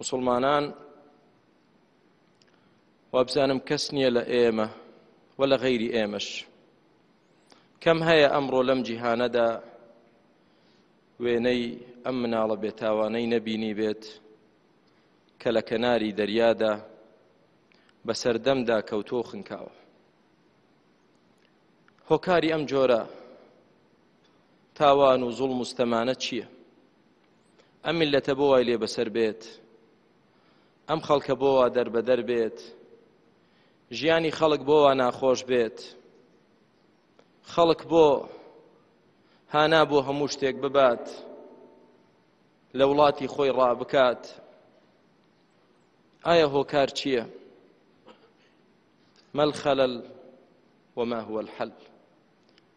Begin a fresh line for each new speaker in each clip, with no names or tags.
مسلمانان وابزانم کەس نییە لە ئێمە و لە غەیری ئێمەش کەم هەیە ئەمڕۆ لەم جیهانەدا وێنەی ئەم مناڵە بێتاوانەی نەبینی بێت کە لە کەناری دەریادا بە سەردەمدا کەوتۆ خنکاوە هۆکاری ئەم جۆرە تاوان و زوڵ مستەمانە چییە؟ ئەم میلەتە بۆ وای لێ بەسەر بێت ئەم خەڵکە بۆ وا دەربەدەر بێت ژیانی خەڵک بۆ وا ناخۆش بێت خەڵک بۆ هانا بۆ هەموو شتێک ببات لە وڵاتی خۆی ڕابکات ئایا هۆکار چییە؟ ما الخلل وما هو الحل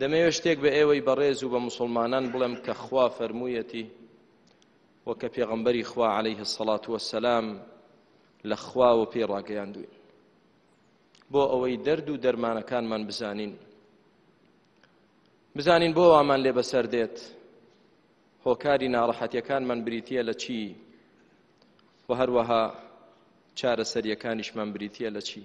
دەمەوێت شتێک بە ئێوەی بەڕێز و بە مسلمانان بڵێم کە خوا فەرموویەتی و کە پێغەمبەری خوا عليه الصلاة والسلام لە خوا و پێی ڕاگەیاندوین بۆ ئەوەی دەرد و دەرمانەکانمان بزانین بزانین بۆ وامان لێ بەسەر دێت هۆکاری ناڕەحەتیەکانمان بریتە لە چی و هەروەها چارەسەریەکانیشمان بریتە لە چی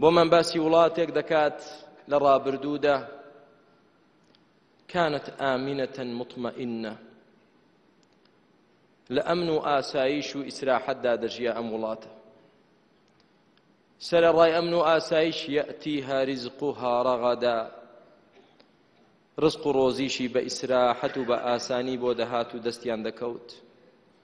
بۆمان باسی وڵاتێک دەکات لە ڕابردوودا كانت آمنة مطمئنة لە ئەمن و ئاسایش و ئیسراحەتدا دەژیا ئەم وڵاتە سەرەڕای ئەمن و ئاسایش یەتی هەریزق و هاڕەغەدا ڕزق و ڕۆزیشی بە ئیسراحەت و بە ئاسانی بۆ دەهات و دەستیان دەکەوت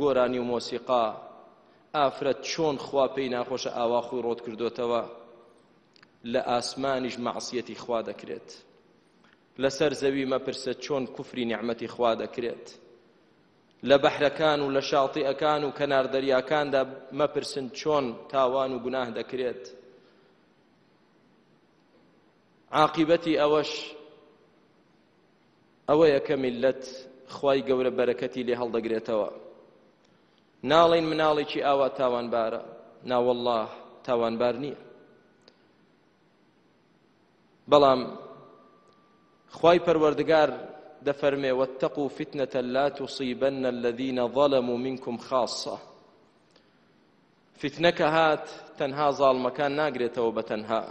گۆرانی و مۆسیقا ئافرەت چۆن خوا پێی ناخۆشە ئاوا خۆی ڕۆت کردوتەوە لە ئاسمانیش مەعسیەتی خوا دەکرێت لەسەر زەوی مەپرسە چۆن کوفری نعمەتی خوا دەکرێت لە بەحرەکان و لە شاڵتیئەکان و کەنار دەریاکاندا مەپرسن چۆن تاوان و گوناه دەکرێت عاقبەتی ئەوەش ئەوەیە کە میللەت خوای گەورە بەرەکەتی لێ هەڵدەگرێتەوە ناڵین مناڵێکی ئاوا تاوانبارە ناوەله تاوانبار نییە بەڵام خوای پەروەردگار دەفەرمێ وەتەق و فتنەتە لا توصیبەنە الذینە ظەلم و منکم خاصە فتنەکە هات تەنها زاڵمەکان ناگرێتەوە بە تەنها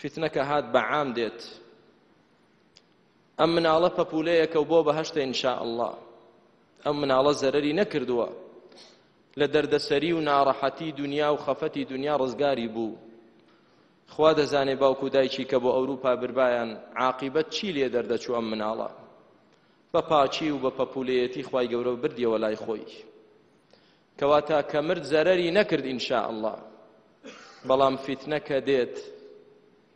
فتنەکە هات بە عام دێت ئەم مناڵە پەپولەیەکە و بۆ بەهشتە ئینشاءله ئەم مناڵە زەرەری نەکردووە لە دەردەسەری و ناڕەحەتی دنیا و خەفەتی دنیا ڕزگاری بوو خوا دەزانێ باوکو دایکی کە بۆ ئەوروپا بربایان عاقیبەت چی لێ دەردەچوو ئەم مناڵە بە پاچی و بە پەپولەتی خی گەورە و بردیەوە لای خۆی کەواتە کە مرد زەرەری نەکرد ئینشاءله بەڵام فیتنە کە دێت